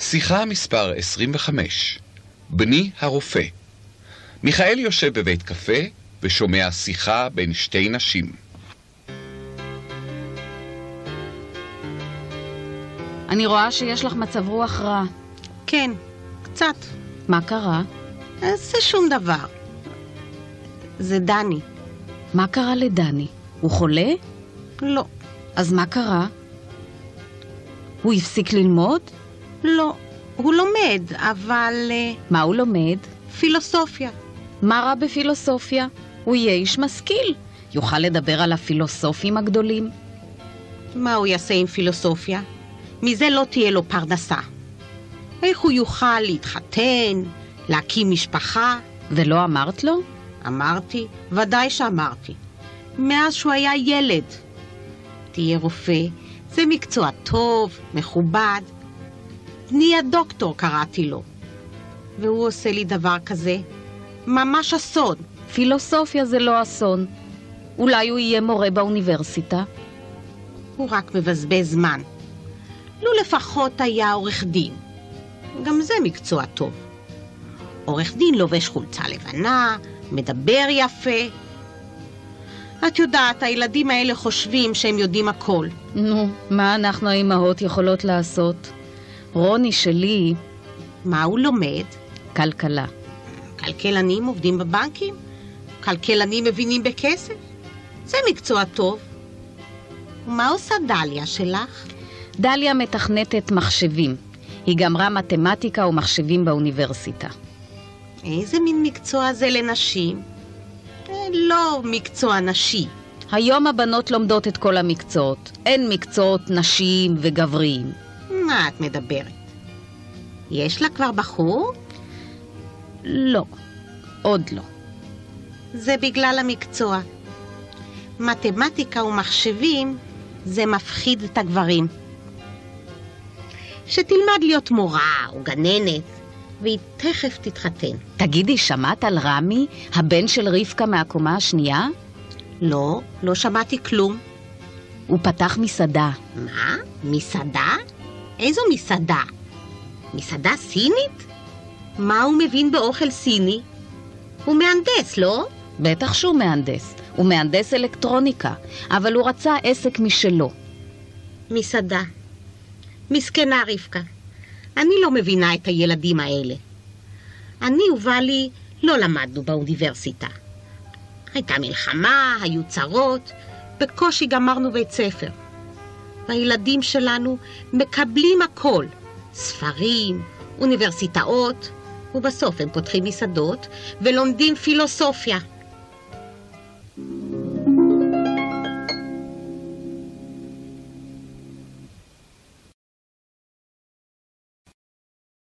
שיחה מספר 25 בני הרופא מיכאל יושב בבית קפה ושומע שיחה בין שתי נשים. אני רואה שיש לך מצב רוח רע. כן, קצת. מה קרה? זה שום דבר. זה דני. מה קרה לדני? הוא חולה? לא. אז מה קרה? הוא הפסיק ללמוד? לא. הוא לומד, אבל... אה, מה הוא לומד? פילוסופיה. מה רע בפילוסופיה? הוא יהיה איש משכיל. יוכל לדבר על הפילוסופים הגדולים. מה הוא יעשה עם פילוסופיה? מזה לא תהיה לו פרנסה. איך הוא יוכל להתחתן, להקים משפחה? ולא אמרת לו? אמרתי, ודאי שאמרתי. מאז שהוא היה ילד. תהיה רופא, זה מקצוע טוב, מכובד. בני הדוקטור קראתי לו. והוא עושה לי דבר כזה. ממש אסון. פילוסופיה זה לא אסון. אולי הוא יהיה מורה באוניברסיטה? הוא רק מבזבז זמן. לו לפחות היה עורך דין. גם זה מקצוע טוב. עורך דין לובש חולצה לבנה, מדבר יפה. את יודעת, הילדים האלה חושבים שהם יודעים הכל. נו, מה אנחנו האימהות יכולות לעשות? רוני שלי... מה הוא לומד? כלכלה. כלכלנים עובדים בבנקים? כלכלנים מבינים בכסף? זה מקצוע טוב. ומה עושה דליה שלך? דליה מתכנתת מחשבים. היא גמרה מתמטיקה ומחשבים באוניברסיטה. איזה מין מקצוע זה לנשים? אה, לא מקצוע נשי. היום הבנות לומדות את כל המקצועות. אין מקצועות נשים וגבריים. מה את מדברת? יש לה כבר בחור? לא, עוד לא. זה בגלל המקצוע. מתמטיקה ומחשבים זה מפחיד את הגברים. שתלמד להיות מורה או גננת, והיא תכף תתחתן. תגידי, שמעת על רמי, הבן של רבקה מהקומה השנייה? לא, לא שמעתי כלום. הוא פתח מסעדה. מה? מסעדה? איזו מסעדה? מסעדה סינית? מה הוא מבין באוכל סיני? הוא מהנדס, לא? בטח שהוא מהנדס. הוא מהנדס אלקטרוניקה, אבל הוא רצה עסק משלו. מסעדה. מסכנה רבקה. אני לא מבינה את הילדים האלה. אני ובעלי לא למדנו באוניברסיטה. הייתה מלחמה, היו צרות, בקושי גמרנו בית ספר. והילדים שלנו מקבלים הכל, ספרים, אוניברסיטאות, ובסוף הם פותחים מסעדות ולומדים פילוסופיה.